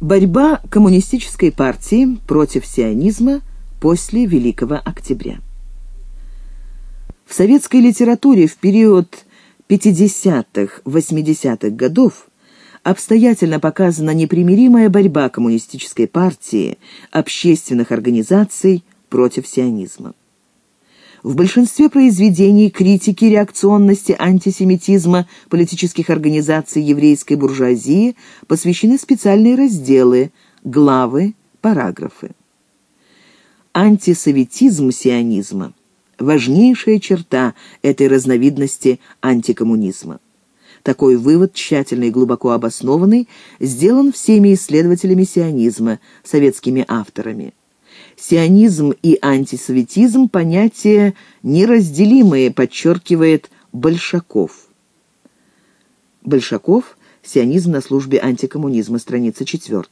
Борьба коммунистической партии против сионизма после Великого Октября. В советской литературе в период 50-80-х годов обстоятельно показана непримиримая борьба коммунистической партии, общественных организаций против сионизма. В большинстве произведений критики реакционности антисемитизма политических организаций еврейской буржуазии посвящены специальные разделы, главы, параграфы. Антисоветизм сионизма – важнейшая черта этой разновидности антикоммунизма. Такой вывод, тщательный и глубоко обоснованный, сделан всеми исследователями сионизма, советскими авторами. Сионизм и антисоветизм – понятия неразделимые, подчеркивает Большаков. Большаков «Сионизм на службе антикоммунизма», страница 4.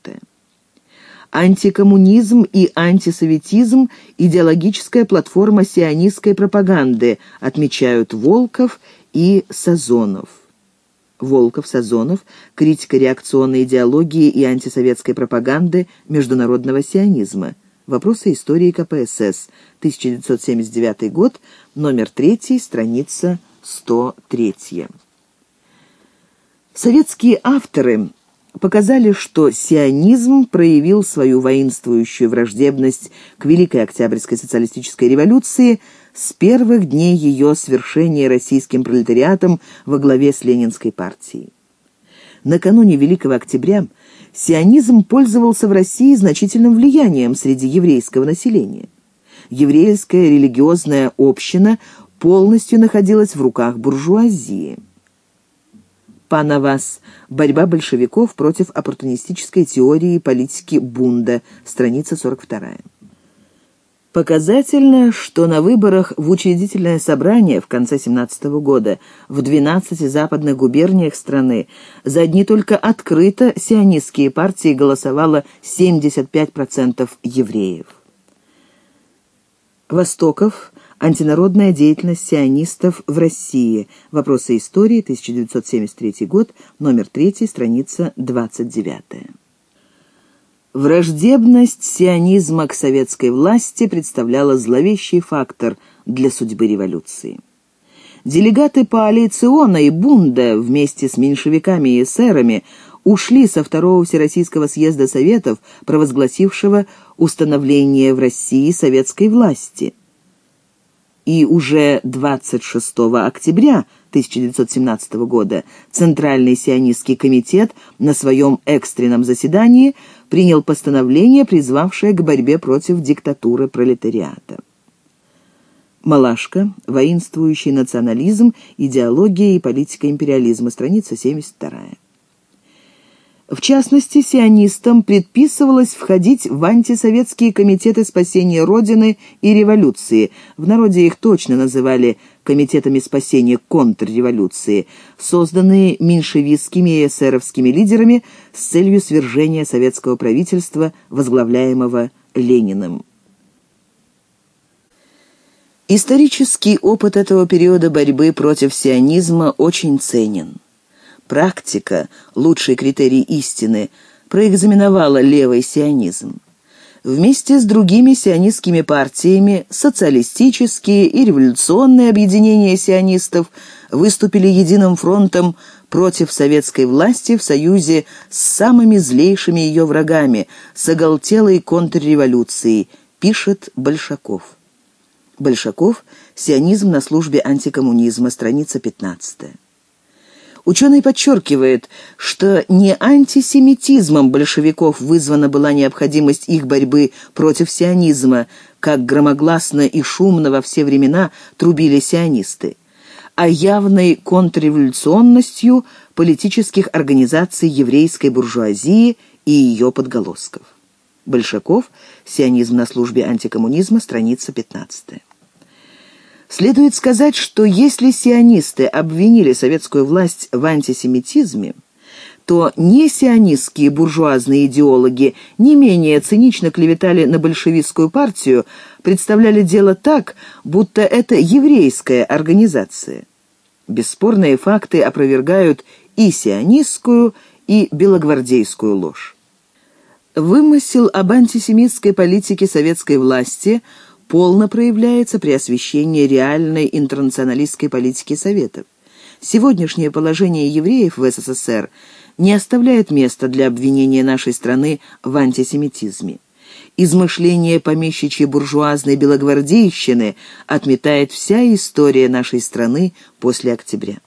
Антикоммунизм и антисоветизм – идеологическая платформа сионистской пропаганды, отмечают Волков и Сазонов. Волков, Сазонов, критика реакционной идеологии и антисоветской пропаганды международного сионизма – Вопросы истории КПСС. 1979 год, номер 3, страница 103. Советские авторы показали, что сионизм проявил свою воинствующую враждебность к Великой Октябрьской социалистической революции с первых дней ее свершения российским пролетариатом во главе с Ленинской партией. Накануне Великого Октября сионизм пользовался в России значительным влиянием среди еврейского населения. Еврейская религиозная община полностью находилась в руках буржуазии. Панавас. Борьба большевиков против оппортунистической теории политики Бунда. Страница 42. Показательно, что на выборах в учредительное собрание в конце 17 года в 12 западных губерниях страны за одни только открыто сионистские партии голосовало 75% евреев. Востоков. Антинародная деятельность сионистов в России. Вопросы истории. 1973 год. Номер 3. Страница 29. Враждебность сионизма к советской власти представляла зловещий фактор для судьбы революции. Делегаты Паалициона и Бунда вместе с меньшевиками и эсерами ушли со Второго Всероссийского съезда Советов, провозгласившего установление в России советской власти. И уже 26 октября 1917 года Центральный сионистский комитет на своем экстренном заседании принял постановление, призвавшее к борьбе против диктатуры пролетариата. Малашка. Воинствующий национализм, идеология и политика империализма. Страница 72. В частности, сионистам предписывалось входить в антисоветские комитеты спасения Родины и революции. В народе их точно называли комитетами спасения контрреволюции, созданные меньшевистскими и эсеровскими лидерами с целью свержения советского правительства, возглавляемого Лениным. Исторический опыт этого периода борьбы против сионизма очень ценен. Практика, лучший критерий истины, проэкзаменовала левый сионизм. Вместе с другими сионистскими партиями социалистические и революционные объединения сионистов выступили единым фронтом против советской власти в союзе с самыми злейшими ее врагами, с оголтелой контрреволюцией, пишет Большаков. Большаков «Сионизм на службе антикоммунизма», страница 15. Ученый подчеркивает, что не антисемитизмом большевиков вызвана была необходимость их борьбы против сионизма, как громогласно и шумно во все времена трубили сионисты, а явной контрреволюционностью политических организаций еврейской буржуазии и ее подголосков. Большаков, «Сионизм на службе антикоммунизма», страница 15. Следует сказать, что если сионисты обвинили советскую власть в антисемитизме, то не сионистские буржуазные идеологи не менее цинично клеветали на большевистскую партию, представляли дело так, будто это еврейская организация. Бесспорные факты опровергают и сионистскую, и белогвардейскую ложь. Вымысел об антисемитской политике советской власти полно проявляется при освещении реальной интернационалистской политики Советов. Сегодняшнее положение евреев в СССР не оставляет места для обвинения нашей страны в антисемитизме. Измышление помещичьей буржуазной белогвардейщины отметает вся история нашей страны после октября.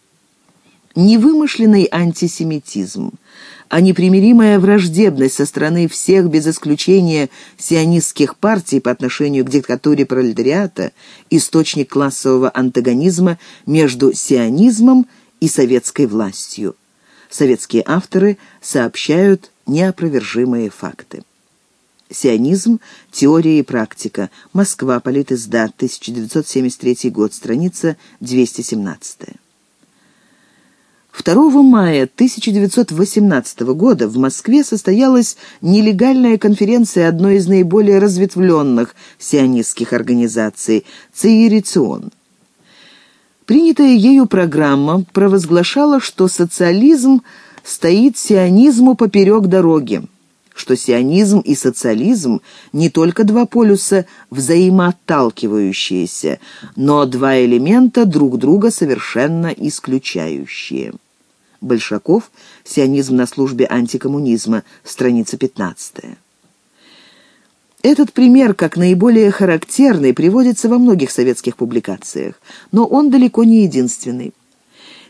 Невымышленный антисемитизм, а непримиримая враждебность со стороны всех без исключения сионистских партий по отношению к диктатуре пролетариата – источник классового антагонизма между сионизмом и советской властью. Советские авторы сообщают неопровержимые факты. Сионизм. Теория и практика. Москва. Политиздат. 1973 год. Страница 217. 2 мая 1918 года в Москве состоялась нелегальная конференция одной из наиболее разветвленных сионистских организаций «Цеирицион». Принятая ею программа провозглашала, что социализм стоит сионизму поперек дороги, что сионизм и социализм не только два полюса взаимоотталкивающиеся, но два элемента друг друга совершенно исключающие. Большаков «Сионизм на службе антикоммунизма», страница 15. Этот пример, как наиболее характерный, приводится во многих советских публикациях, но он далеко не единственный.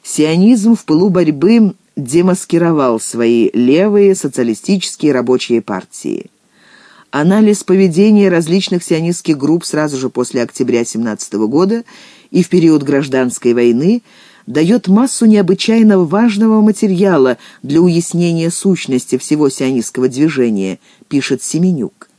Сионизм в пылу борьбы демаскировал свои левые социалистические рабочие партии. Анализ поведения различных сионистских групп сразу же после октября 17 года и в период гражданской войны – дает массу необычайно важного материала для уяснения сущности всего сионистского движения, пишет Семенюк.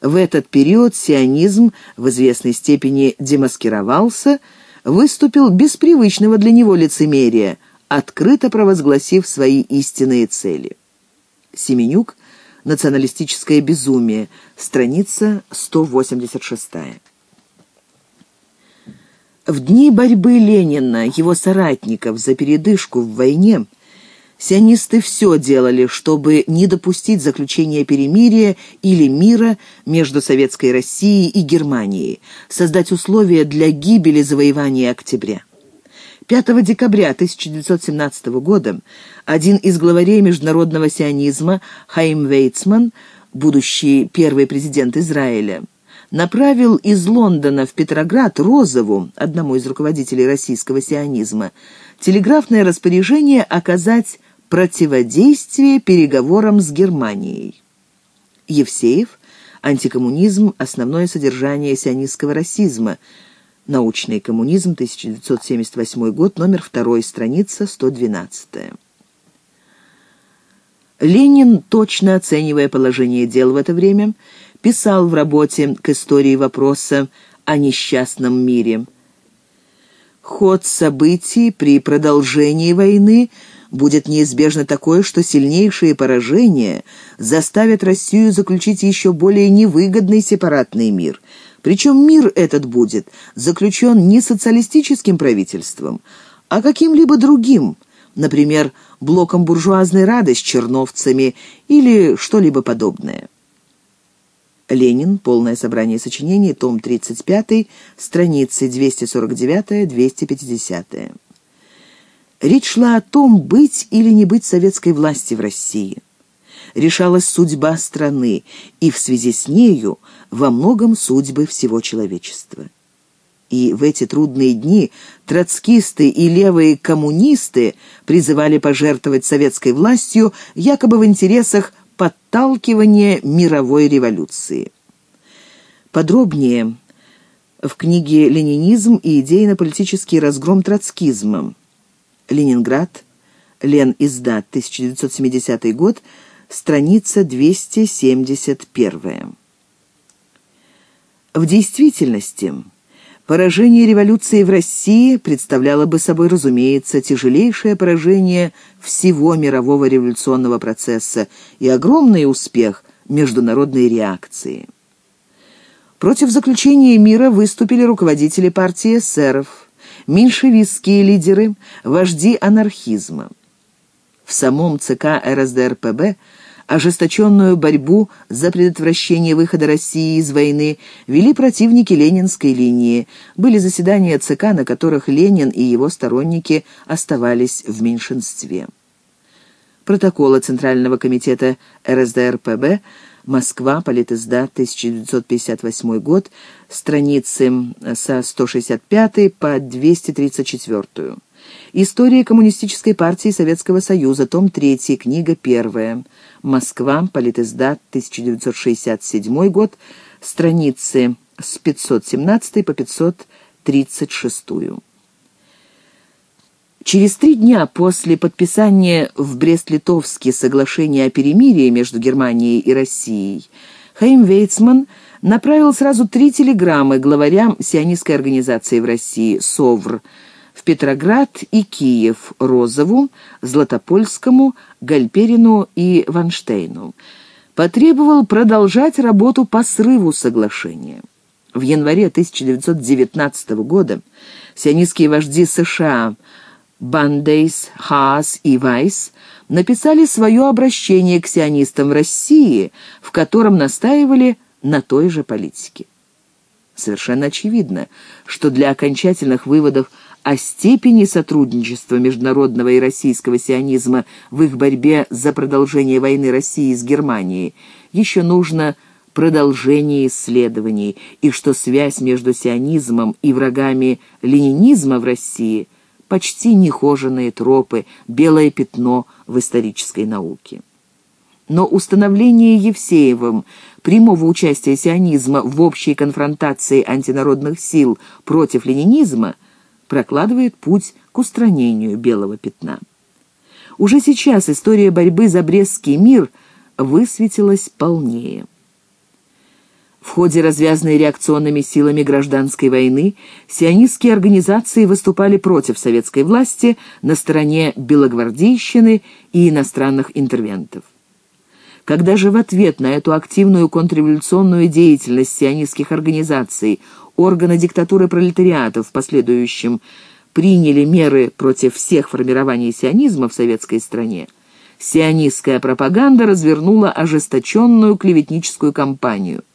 В этот период сионизм в известной степени демаскировался, выступил без привычного для него лицемерия, открыто провозгласив свои истинные цели. Семенюк «Националистическое безумие», страница 186. В дни борьбы Ленина, его соратников за передышку в войне, сионисты все делали, чтобы не допустить заключения перемирия или мира между Советской Россией и Германией, создать условия для гибели завоевания октября. 5 декабря 1917 года один из главарей международного сионизма Хаим Вейцман, будущий первый президент Израиля, направил из Лондона в Петроград Розову, одному из руководителей российского сионизма, телеграфное распоряжение оказать противодействие переговорам с Германией. Евсеев «Антикоммунизм. Основное содержание сионистского расизма», «Научный коммунизм», 1978 год, номер 2, страница 112. Ленин, точно оценивая положение дел в это время, писал в работе к истории вопроса о несчастном мире. Ход событий при продолжении войны будет неизбежно такой, что сильнейшие поражения заставят Россию заключить еще более невыгодный сепаратный мир. Причем мир этот будет заключен не социалистическим правительством, а каким-либо другим, например, блоком буржуазной рады с черновцами или что-либо подобное. Ленин. Полное собрание сочинений. Том 35. Страницы 249-250. Речь шла о том, быть или не быть советской власти в России. Решалась судьба страны, и в связи с нею во многом судьбы всего человечества. И в эти трудные дни троцкисты и левые коммунисты призывали пожертвовать советской властью якобы в интересах подталкивание мировой революции. Подробнее в книге «Ленинизм и идейно-политический разгром троцкизма». Ленинград, Лен издат, 1970 год, страница 271. В действительности Поражение революции в России представляло бы собой, разумеется, тяжелейшее поражение всего мирового революционного процесса и огромный успех международной реакции. Против заключения мира выступили руководители партии эсеров, меньшевистские лидеры, вожди анархизма. В самом ЦК РСДРПБ ожесточенную борьбу за предотвращение выхода России из войны вели противники ленинской линии. Были заседания ЦК, на которых Ленин и его сторонники оставались в меньшинстве. Протоколы Центрального комитета РСДРПб Москва, Политиздат, 1958 год, страницы со 165 по 234. История Коммунистической партии Советского Союза, том 3, книга 1. Москва, Политиздат, 1967 год, страницы с 517 по 536. Через три дня после подписания в Брест-Литовске соглашения о перемирии между Германией и Россией Хаим Вейцман направил сразу три телеграммы главарям сионистской организации в России «СОВР» в Петроград и Киев Розову, Златопольскому, Гальперину и Ванштейну. Потребовал продолжать работу по срыву соглашения. В январе 1919 года сионистские вожди США – Бандейс, Хаас и Вайс написали свое обращение к сионистам в России, в котором настаивали на той же политике. Совершенно очевидно, что для окончательных выводов о степени сотрудничества международного и российского сионизма в их борьбе за продолжение войны России с Германией еще нужно продолжение исследований, и что связь между сионизмом и врагами ленинизма в России – почти нехоженные тропы, белое пятно в исторической науке. Но установление Евсеевым прямого участия сионизма в общей конфронтации антинародных сил против ленинизма прокладывает путь к устранению белого пятна. Уже сейчас история борьбы за Брестский мир высветилась полнее. В ходе развязанной реакционными силами гражданской войны сионистские организации выступали против советской власти на стороне белогвардейщины и иностранных интервентов. Когда же в ответ на эту активную контрреволюционную деятельность сионистских организаций органы диктатуры пролетариата в последующем приняли меры против всех формирований сионизма в советской стране, сионистская пропаганда развернула ожесточенную клеветническую кампанию –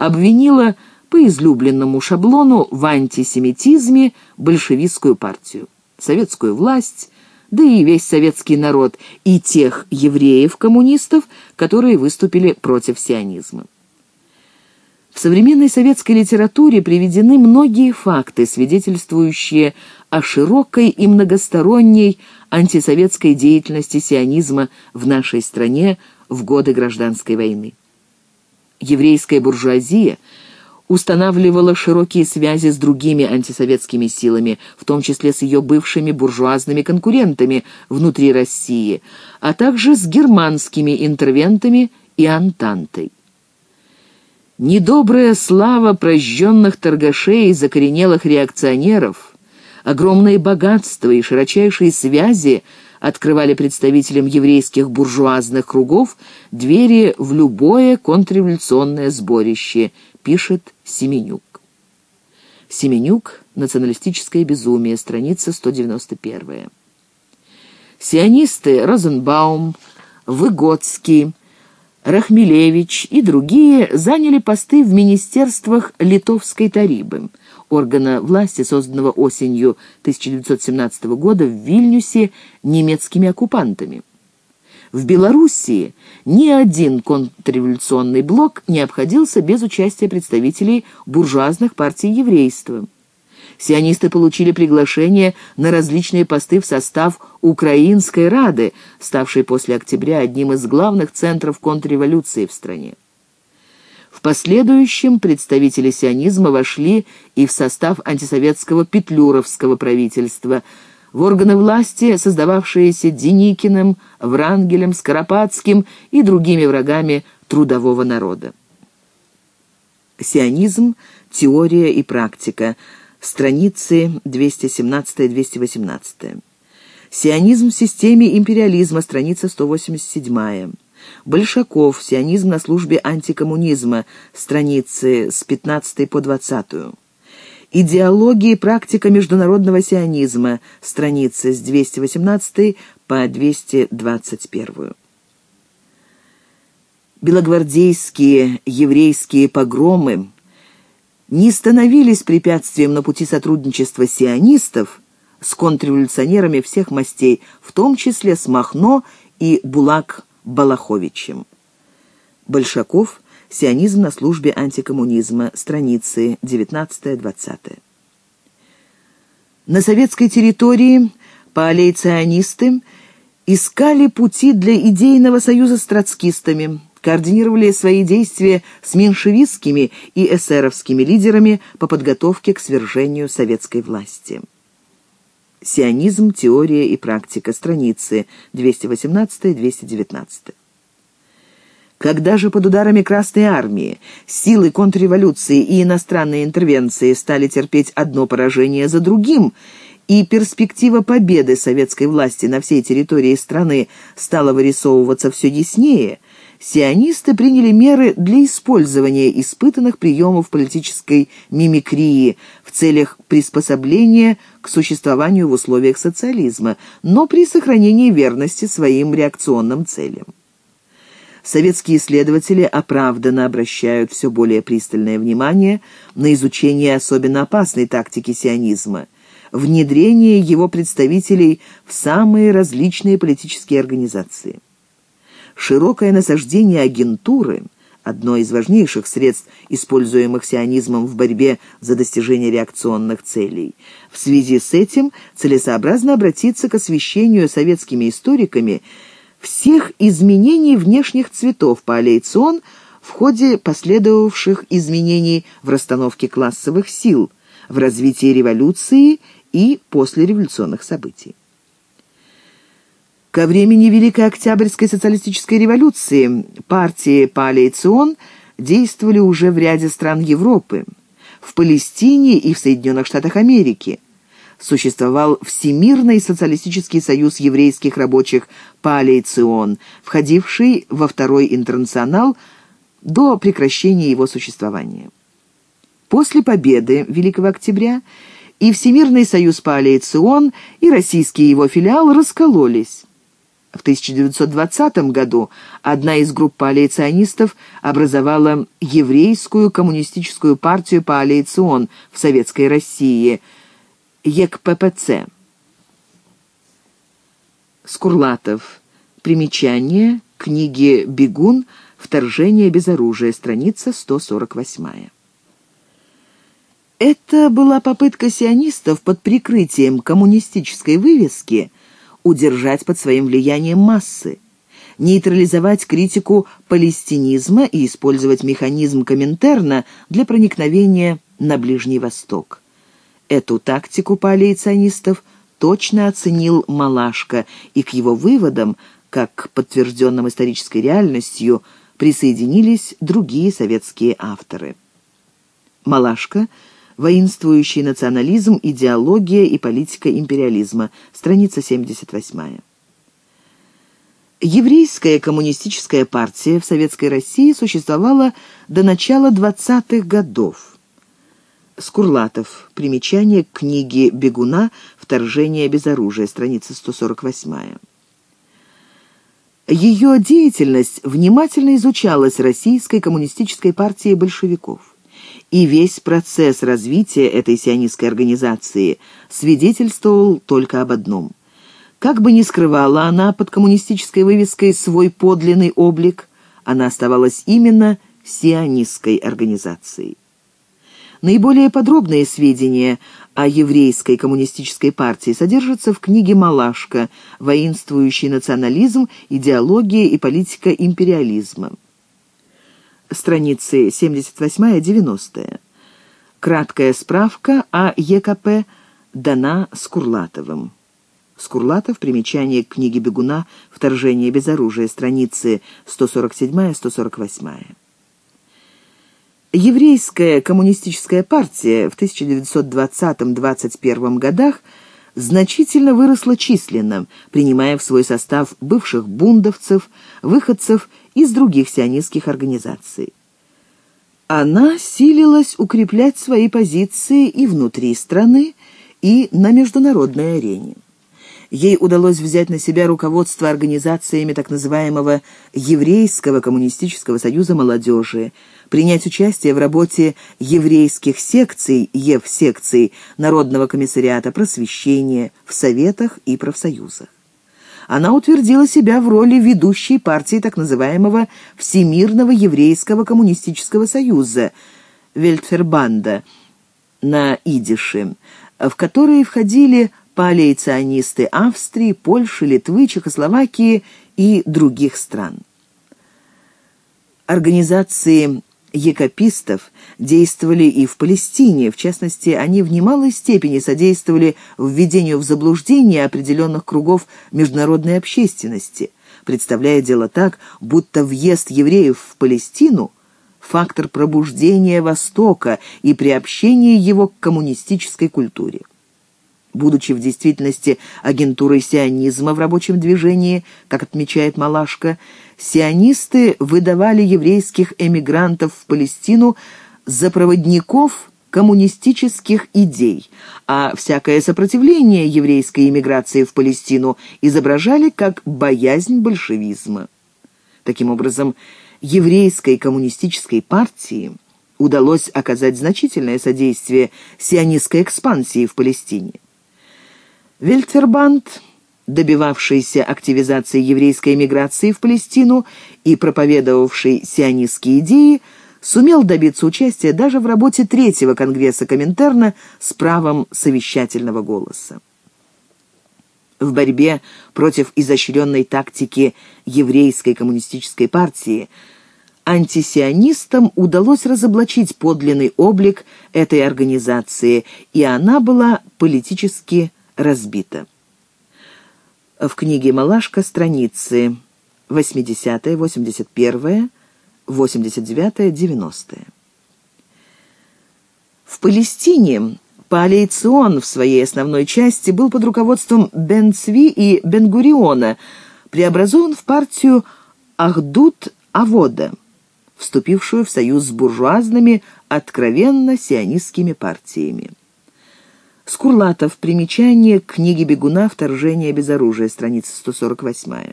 обвинила по излюбленному шаблону в антисемитизме большевистскую партию, советскую власть, да и весь советский народ, и тех евреев-коммунистов, которые выступили против сионизма. В современной советской литературе приведены многие факты, свидетельствующие о широкой и многосторонней антисоветской деятельности сионизма в нашей стране в годы гражданской войны еврейская буржуазия устанавливала широкие связи с другими антисоветскими силами, в том числе с ее бывшими буржуазными конкурентами внутри России, а также с германскими интервентами и Антантой. Недобрая слава прожженных торгашей и закоренелых реакционеров, огромные богатства и широчайшие связи – открывали представителям еврейских буржуазных кругов двери в любое контрреволюционное сборище, пишет Семенюк. Семенюк «Националистическое безумие», страница 191. Сионисты Розенбаум, Выгодский, Рахмилевич и другие заняли посты в министерствах Литовской Тарибы, органа власти, созданного осенью 1917 года в Вильнюсе немецкими оккупантами. В Белоруссии ни один контрреволюционный блок не обходился без участия представителей буржуазных партий еврейства. Сионисты получили приглашение на различные посты в состав Украинской Рады, ставшей после октября одним из главных центров контрреволюции в стране. В последующем представители сионизма вошли и в состав антисоветского петлюровского правительства, в органы власти, создававшиеся Деникиным, Врангелем, Скоропадским и другими врагами трудового народа. Сионизм, теория и практика – страницы 217-218. Сионизм в системе империализма, страница 187. Большаков, сионизм на службе антикоммунизма, страницы с 15 по 20. Идеология и практика международного сионизма, страницы с 218 по 221. Белогвардейские еврейские погромы не становились препятствием на пути сотрудничества сионистов с контрреволюционерами всех мастей, в том числе с Махно и Булак Балаховичем. Большаков. Сионизм на службе антикоммунизма. Страницы 19-20. На советской территории палейционисты искали пути для идейного союза с троцкистами, координировали свои действия с меньшевистскими и эсеровскими лидерами по подготовке к свержению советской власти. Сионизм, теория и практика. Страницы 218-219. Когда же под ударами Красной Армии силы контрреволюции и иностранной интервенции стали терпеть одно поражение за другим, и перспектива победы советской власти на всей территории страны стала вырисовываться все яснее, сионисты приняли меры для использования испытанных приемов политической мимикрии в целях приспособления к существованию в условиях социализма, но при сохранении верности своим реакционным целям советские исследователи оправданно обращают все более пристальное внимание на изучение особенно опасной тактики сионизма – внедрение его представителей в самые различные политические организации. Широкое насаждение агентуры – одно из важнейших средств, используемых сионизмом в борьбе за достижение реакционных целей. В связи с этим целесообразно обратиться к освещению советскими историками – всех изменений внешних цветов по аллейцион в ходе последовавших изменений в расстановке классовых сил, в развитии революции и послереволюционных событий. Ко времени Великой Октябрьской социалистической революции партии Палейцион действовали уже в ряде стран Европы, в Палестине и в Соединенных Штатах Америки – существовал Всемирный социалистический союз еврейских рабочих «Палейцион», входивший во Второй интернационал до прекращения его существования. После победы Великого Октября и Всемирный союз «Палейцион», и российский его филиал раскололись. В 1920 году одна из групп палейционистов образовала еврейскую коммунистическую партию «Палейцион» в Советской России – ЕКППЦ. Скурлатов. Примечание. Книги «Бегун. Вторжение без оружия». Страница 148. Это была попытка сионистов под прикрытием коммунистической вывески удержать под своим влиянием массы, нейтрализовать критику палестинизма и использовать механизм Коминтерна для проникновения на Ближний Восток. Эту тактику палеоционистов точно оценил Малашка, и к его выводам, как подтвержденным исторической реальностью, присоединились другие советские авторы. Малашка «Воинствующий национализм, идеология и политика империализма», страница 78. Еврейская коммунистическая партия в Советской России существовала до начала 20-х годов. Скурлатов. Примечание к книге «Бегуна. Вторжение без оружия». Страница 148. Ее деятельность внимательно изучалась Российской коммунистической партией большевиков. И весь процесс развития этой сионистской организации свидетельствовал только об одном. Как бы ни скрывала она под коммунистической вывеской свой подлинный облик, она оставалась именно сионистской организацией. Наиболее подробные сведения о еврейской коммунистической партии содержатся в книге «Малашка. Воинствующий национализм, идеология и политика империализма». Страницы 78-90. Краткая справка о ЕКП дана Скурлатовым. Скурлатов, примечание к книге Бегуна «Вторжение без оружия», страницы 147-148. Еврейская коммунистическая партия в 1920-21 годах значительно выросла численно, принимая в свой состав бывших бундовцев, выходцев из других сионистских организаций. Она силилась укреплять свои позиции и внутри страны, и на международной арене. ей удалось взять на себя руководство организациями так называемого Еврейского коммунистического союза молодежи, принять участие в работе еврейских секций, Ев-секций, Народного комиссариата просвещения, в советах и профсоюзах. Она утвердила себя в роли ведущей партии так называемого Всемирного еврейского коммунистического союза, Вельтфербанда, на идише, в которые входили палеоционисты Австрии, Польши, Литвы, Чехословакии и других стран. Организации якопистов действовали и в Палестине, в частности, они в немалой степени содействовали введению в заблуждение определенных кругов международной общественности, представляя дело так, будто въезд евреев в Палестину – фактор пробуждения Востока и приобщения его к коммунистической культуре. Будучи в действительности агентурой сионизма в рабочем движении, как отмечает Малашка, сионисты выдавали еврейских эмигрантов в Палестину за проводников коммунистических идей, а всякое сопротивление еврейской эмиграции в Палестину изображали как боязнь большевизма. Таким образом, еврейской коммунистической партии удалось оказать значительное содействие сионистской экспансии в Палестине. Вельтербанд добивавшийся активизации еврейской эмиграции в Палестину и проповедовавший сионистские идеи, сумел добиться участия даже в работе Третьего Конгресса Коминтерна с правом совещательного голоса. В борьбе против изощренной тактики еврейской коммунистической партии антисионистам удалось разоблачить подлинный облик этой организации, и она была политически разбита в книге «Малашка» страницы 80 81 89 90 В Палестине Палейцион в своей основной части был под руководством Бен-Цви и Бен-Гуриона преобразован в партию Ахдут Авода, вступившую в союз с буржуазными, откровенно сионистскими партиями. Скурлатов. Примечание к книге Бегуна «Вторжение без оружия», страница 148.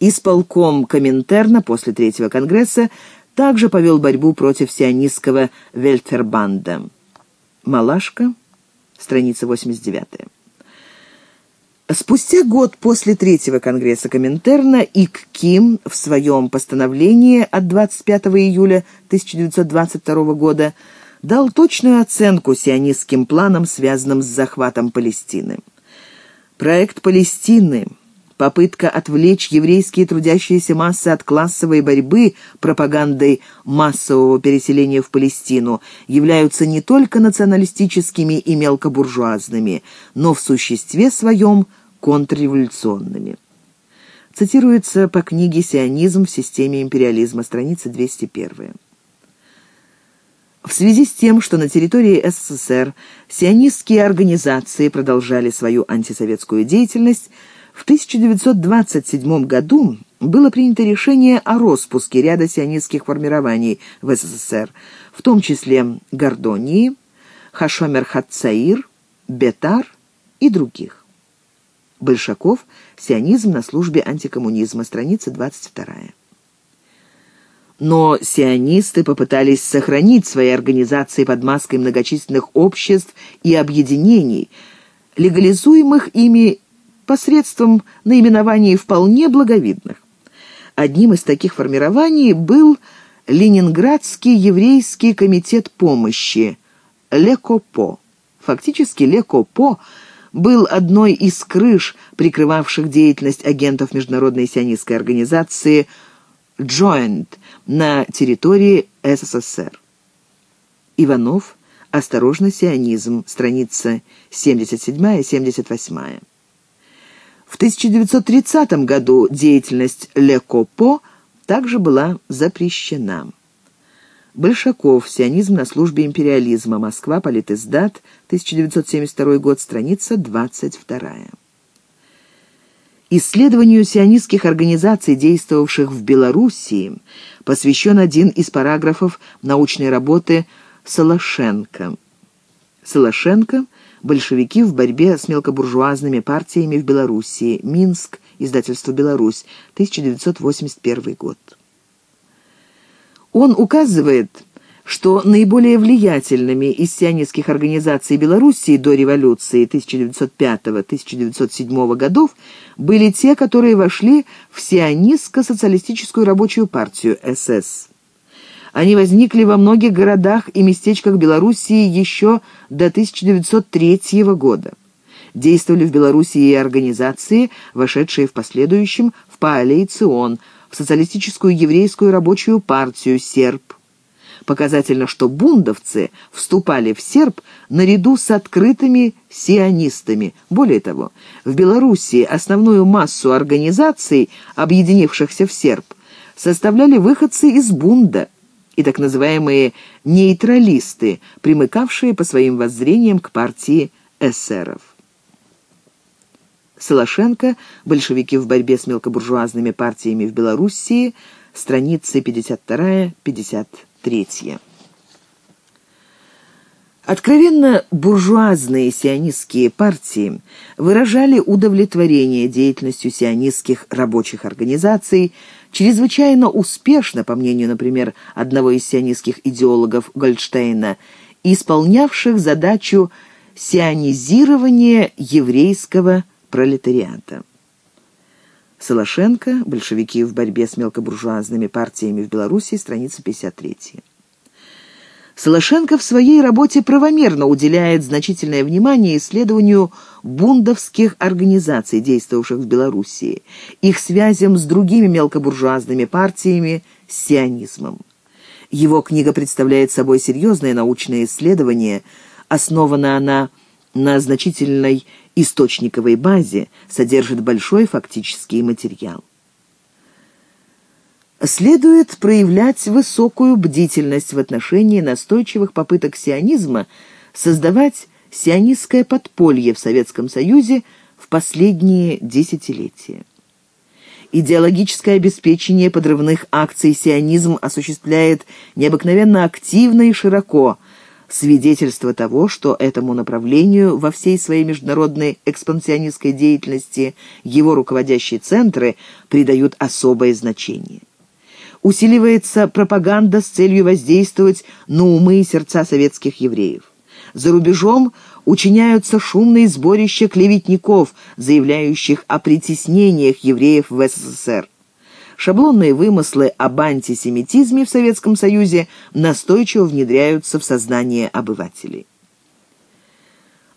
Исполком Коминтерна после Третьего Конгресса также повел борьбу против сионистского Вельтербанда. Малашка, страница 89. Спустя год после Третьего Конгресса Коминтерна Ик Ким в своем постановлении от 25 июля 1922 года дал точную оценку сионистским планам, связанным с захватом Палестины. Проект Палестины, попытка отвлечь еврейские трудящиеся массы от классовой борьбы пропагандой массового переселения в Палестину, являются не только националистическими и мелкобуржуазными, но в существе своем контрреволюционными. Цитируется по книге «Сионизм в системе империализма», страница 201. В связи с тем, что на территории СССР сионистские организации продолжали свою антисоветскую деятельность, в 1927 году было принято решение о распуске ряда сионистских формирований в СССР, в том числе Гордонии, Хашомер Хатцаир, Бетар и других. Большаков. Сионизм на службе антикоммунизма. Страница 22 но сионисты попытались сохранить свои организации под маской многочисленных обществ и объединений, легализуемых ими посредством наименований вполне благовидных. Одним из таких формирований был Ленинградский еврейский комитет помощи Лекопо. Фактически Лекопо был одной из крыш, прикрывавших деятельность агентов Международной сионистской организации «Joint», на территории СССР. Иванов. Осторожно, сионизм. Страница 77-78. В 1930 году деятельность Лекопо также была запрещена. Большаков. Сионизм на службе империализма. Москва. Политиздат. 1972 год. Страница 22. Исследованию сионистских организаций, действовавших в Белоруссии, посвящен один из параграфов научной работы Солошенко. Солошенко Большевики в борьбе с мелкобуржуазными партиями в Белоруссии. Минск. Издательство «Беларусь», 1981 год. Он указывает, что наиболее влиятельными из сионистских организаций Белоруссии до революции 1905-1907 годов были те, которые вошли в сионистско-социалистическую рабочую партию СС. Они возникли во многих городах и местечках Белоруссии еще до 1903 года. Действовали в Белоруссии и организации, вошедшие в последующем в Паалейцион, в социалистическую еврейскую рабочую партию «Серб». Показательно, что бундовцы вступали в серб наряду с открытыми сионистами. Более того, в Белоруссии основную массу организаций, объединившихся в серб, составляли выходцы из бунда и так называемые нейтралисты, примыкавшие по своим воззрениям к партии эсеров. Солошенко, большевики в борьбе с мелкобуржуазными партиями в Белоруссии, страницы 52-53. Откровенно буржуазные сионистские партии выражали удовлетворение деятельностью сионистских рабочих организаций, чрезвычайно успешно, по мнению, например, одного из сионистских идеологов Гольдштейна, исполнявших задачу сионизирования еврейского пролетариата. Солошенко, большевики в борьбе с мелкобуржуазными партиями в Беларуси, страница 53. Солошенко в своей работе правомерно уделяет значительное внимание исследованию бундовских организаций, действовавших в Белоруссии, их связям с другими мелкобуржуазными партиями, с сионизмом. Его книга представляет собой серьезное научное исследование, основана она на значительной источниковой базе содержит большой фактический материал. Следует проявлять высокую бдительность в отношении настойчивых попыток сионизма создавать сионистское подполье в Советском Союзе в последние десятилетия. Идеологическое обеспечение подрывных акций сионизм осуществляет необыкновенно активно и широко – свидетельство того, что этому направлению во всей своей международной экспансионистской деятельности его руководящие центры придают особое значение. Усиливается пропаганда с целью воздействовать на умы и сердца советских евреев. За рубежом учиняются шумные сборища клеветников, заявляющих о притеснениях евреев в СССР шаблонные вымыслы об антисемитизме в Советском Союзе настойчиво внедряются в сознание обывателей.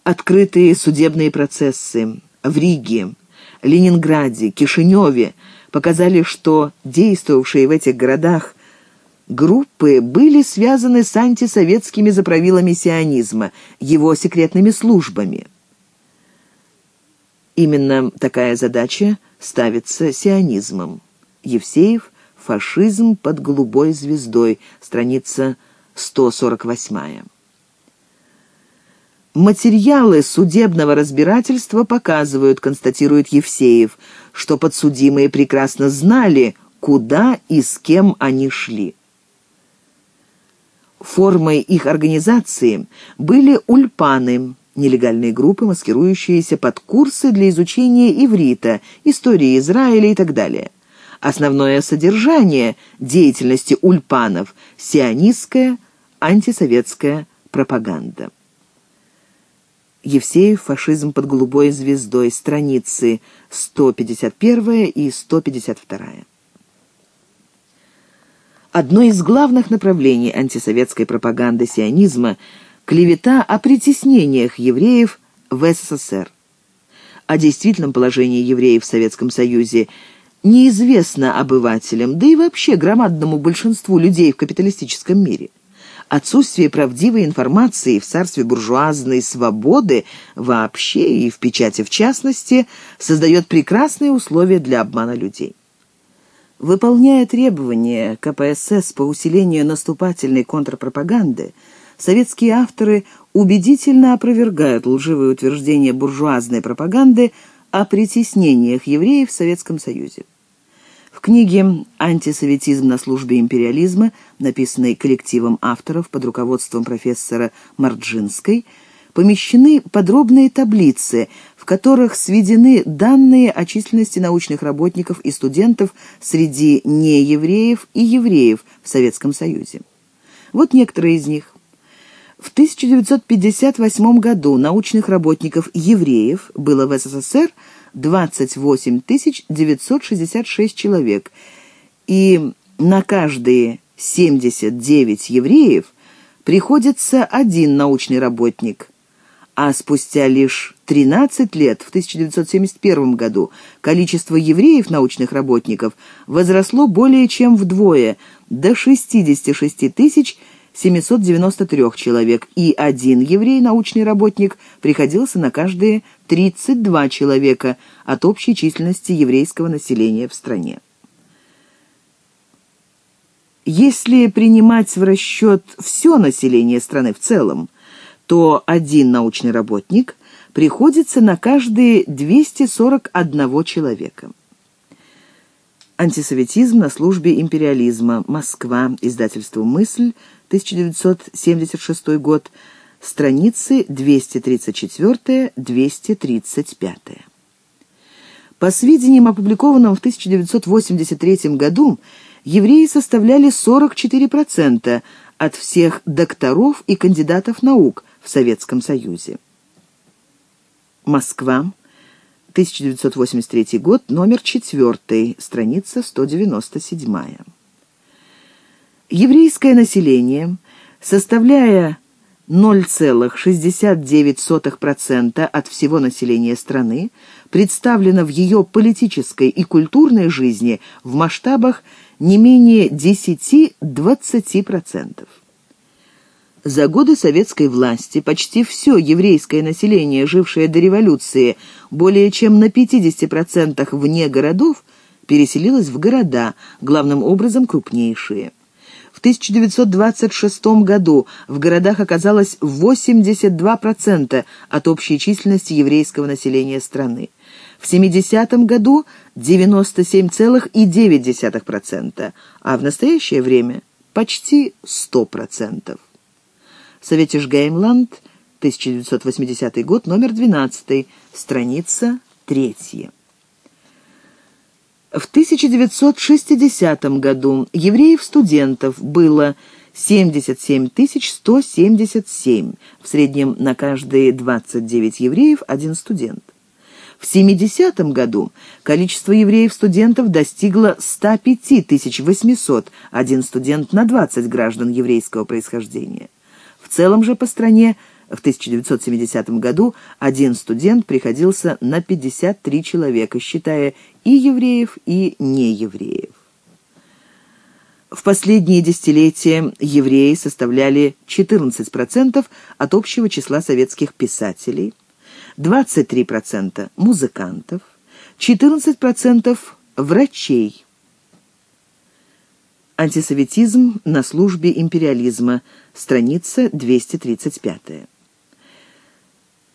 Открытые судебные процессы в Риге, Ленинграде, Кишиневе показали, что действовавшие в этих городах группы были связаны с антисоветскими заправилами сионизма, его секретными службами. Именно такая задача ставится сионизмом. Евсеев «Фашизм под голубой звездой», страница 148. Материалы судебного разбирательства показывают, констатирует Евсеев, что подсудимые прекрасно знали, куда и с кем они шли. Формой их организации были ульпаны, нелегальные группы, маскирующиеся под курсы для изучения иврита, истории Израиля и так далее. Основное содержание деятельности ульпанов – сионистская, антисоветская пропаганда. Евсеев «Фашизм под голубой звездой», страницы 151 и 152. Одно из главных направлений антисоветской пропаганды сионизма – клевета о притеснениях евреев в СССР. О действительном положении евреев в Советском Союзе – неизвестно обывателям, да и вообще громадному большинству людей в капиталистическом мире. Отсутствие правдивой информации в царстве буржуазной свободы вообще и в печати в частности создает прекрасные условия для обмана людей. Выполняя требования КПСС по усилению наступательной контрпропаганды, советские авторы убедительно опровергают лживые утверждения буржуазной пропаганды о притеснениях евреев в Советском Союзе. В книге «Антисоветизм на службе империализма», написанной коллективом авторов под руководством профессора Марджинской, помещены подробные таблицы, в которых сведены данные о численности научных работников и студентов среди неевреев и евреев в Советском Союзе. Вот некоторые из них. В 1958 году научных работников евреев было в СССР 28 966 человек, и на каждые 79 евреев приходится один научный работник, а спустя лишь 13 лет, в 1971 году, количество евреев-научных работников возросло более чем вдвое, до 66 тысяч 793 человек, и один еврей-научный работник приходился на каждые 32 человека от общей численности еврейского населения в стране. Если принимать в расчет все население страны в целом, то один научный работник приходится на каждые 241 человека. Антисоветизм на службе империализма. Москва. Издательство «Мысль», 1976 год. Страницы 234-235. По сведениям, опубликованным в 1983 году, евреи составляли 44% от всех докторов и кандидатов наук в Советском Союзе. Москва, 1983 год, номер 4, страница 197. Еврейское население, составляя 0,69% от всего населения страны, представлено в ее политической и культурной жизни в масштабах не менее 10-20%. За годы советской власти почти все еврейское население, жившее до революции, более чем на 50% вне городов, переселилось в города, главным образом крупнейшие. В 1926 году в городах оказалось 82% от общей численности еврейского населения страны. В 70 году 97,9%, а в настоящее время почти 100%. Советиш Геймланд, 1980 год, номер 12, страница 3. В 1960 году евреев-студентов было 77 177, в среднем на каждые 29 евреев один студент. В 70 году количество евреев-студентов достигло 105 800, один студент на 20 граждан еврейского происхождения. В целом же по стране в 1970 году один студент приходился на 53 человека, считая и евреев, и неевреев. В последние десятилетия евреи составляли 14% от общего числа советских писателей, 23% музыкантов, 14% врачей. Антисоветизм на службе империализма. Страница 235.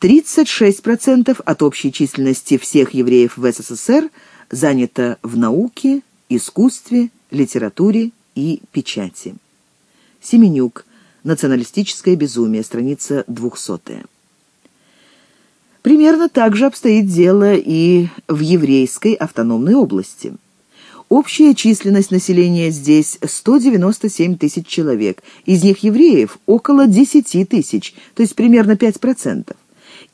36% от общей численности всех евреев в СССР занято в науке, искусстве, литературе и печати. Семенюк. Националистическое безумие. Страница 200. Примерно так же обстоит дело и в еврейской автономной области. Общая численность населения здесь 197 тысяч человек, из них евреев около 10 тысяч, то есть примерно 5%.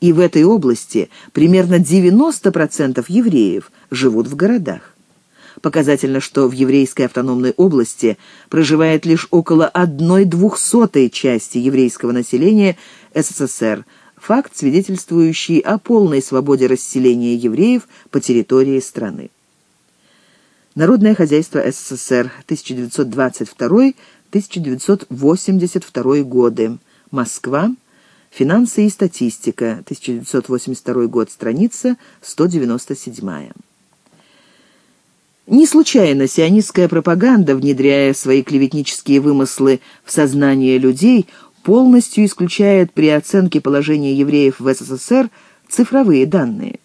И в этой области примерно 90% евреев живут в городах. Показательно, что в еврейской автономной области проживает лишь около одной двухсотой части еврейского населения СССР, факт, свидетельствующий о полной свободе расселения евреев по территории страны. Народное хозяйство СССР, 1922-1982 годы. Москва. Финансы и статистика, 1982 год, страница 197. Не случайно сионистская пропаганда, внедряя свои клеветнические вымыслы в сознание людей, полностью исключает при оценке положения евреев в СССР цифровые данные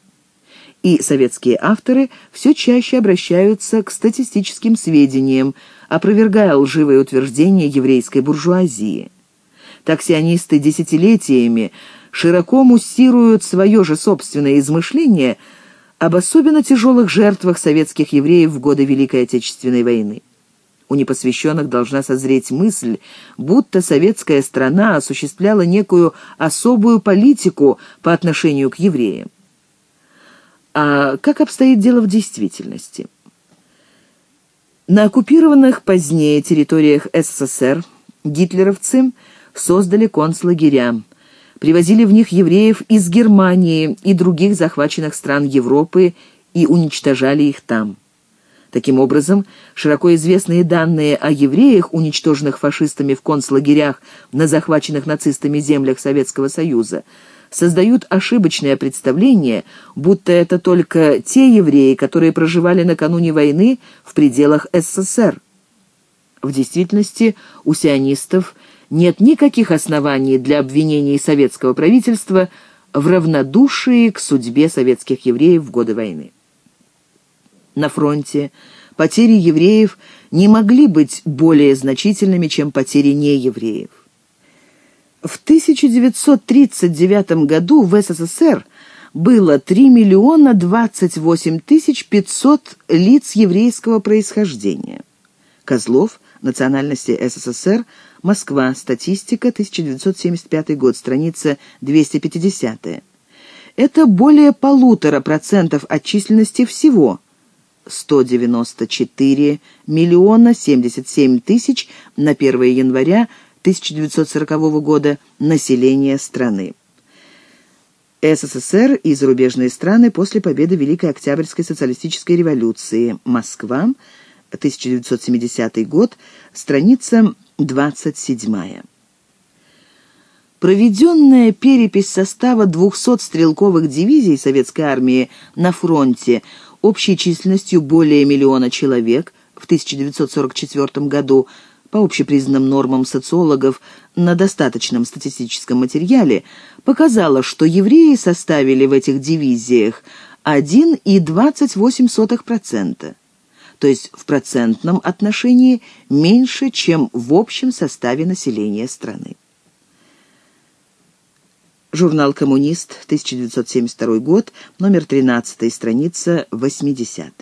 и советские авторы все чаще обращаются к статистическим сведениям, опровергая лживые утверждения еврейской буржуазии. Так сионисты десятилетиями широко муссируют свое же собственное измышление об особенно тяжелых жертвах советских евреев в годы Великой Отечественной войны. У непосвященных должна созреть мысль, будто советская страна осуществляла некую особую политику по отношению к евреям. А как обстоит дело в действительности? На оккупированных позднее территориях СССР гитлеровцы создали концлагеря, привозили в них евреев из Германии и других захваченных стран Европы и уничтожали их там. Таким образом, широко известные данные о евреях, уничтоженных фашистами в концлагерях на захваченных нацистами землях Советского Союза, создают ошибочное представление, будто это только те евреи, которые проживали накануне войны в пределах СССР. В действительности у сионистов нет никаких оснований для обвинений советского правительства в равнодушии к судьбе советских евреев в годы войны. На фронте потери евреев не могли быть более значительными, чем потери неевреев. В 1939 году в СССР было 3 миллиона 28 тысяч 500 лиц еврейского происхождения. Козлов, национальности СССР, Москва, статистика, 1975 год, страница 250. Это более полутора процентов от численности всего, 194 миллиона 77 тысяч на 1 января 1940 года населения страны. СССР и зарубежные страны после победы Великой Октябрьской социалистической революции. Москва, 1970 год, страница 27. Проведенная перепись состава 200 стрелковых дивизий советской армии на фронте общей численностью более миллиона человек в 1944 году по общепризнанным нормам социологов на достаточном статистическом материале, показала, что евреи составили в этих дивизиях 1,28%, то есть в процентном отношении меньше, чем в общем составе населения страны. Журнал «Коммунист», 1972 год, номер 13, страница 80.